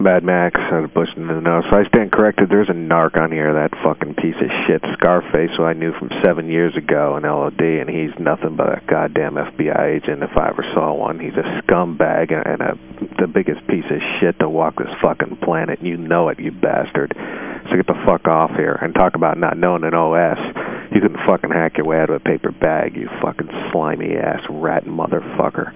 Mad Max out of Bush in the nose. So I stand corrected. There's a narc on here, that fucking piece of shit Scarface, who I knew from seven years ago in LOD, and he's nothing but a goddamn FBI agent if I ever saw one. He's a scumbag and a, the biggest piece of shit to walk this fucking planet. You know it, you bastard. So get the fuck off here and talk about not knowing an OS. You can fucking hack your way out of a paper bag, you fucking slimy ass rat motherfucker.